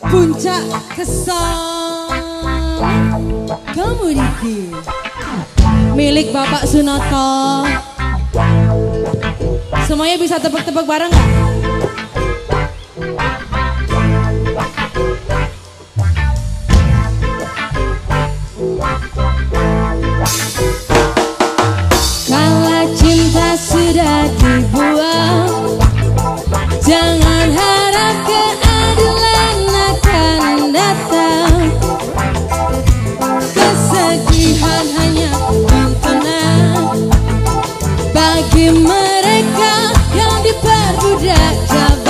Puncak kesal. Kamu Didi Milik Bapak Sunoto Semuanya bisa tepuk-tepuk bareng gak? Tuhan hanya tuntunan bagi mereka yang diperbudak jabat.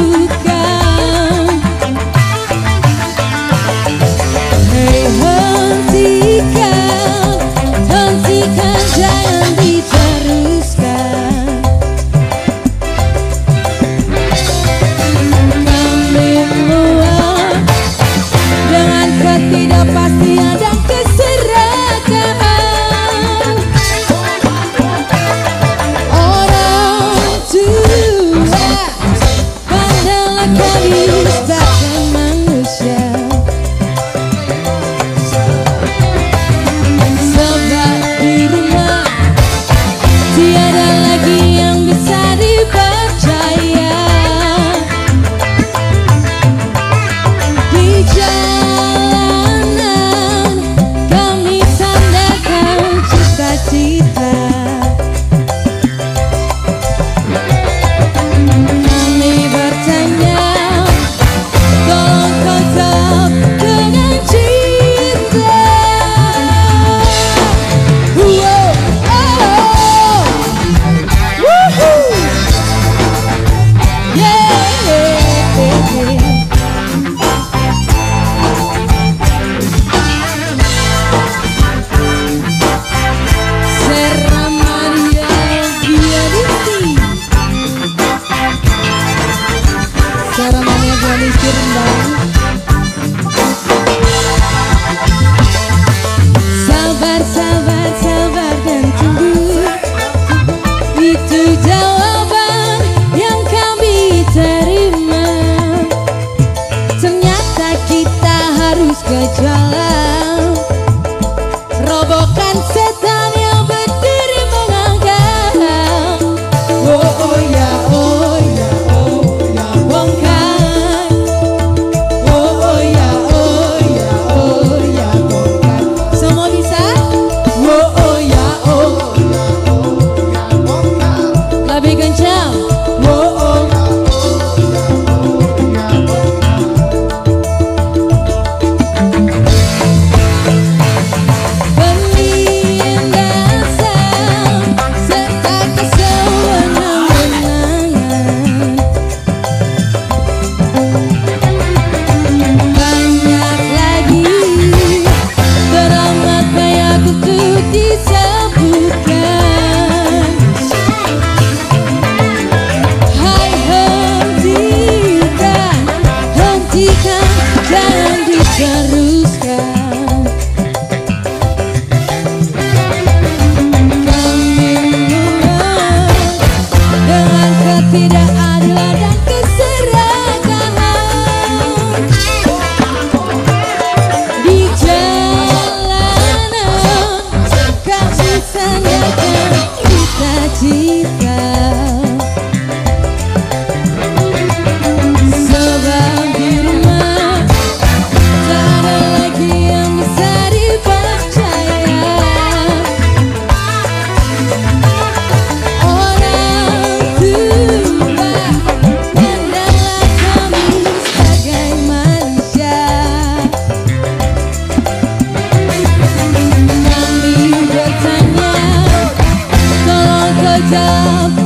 kecuali up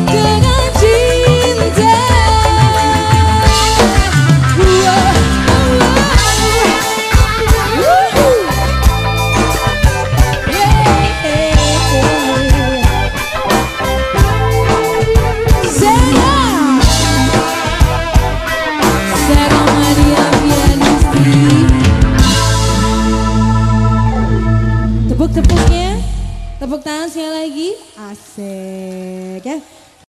Tepuk tangan sekali lagi. Asik ya.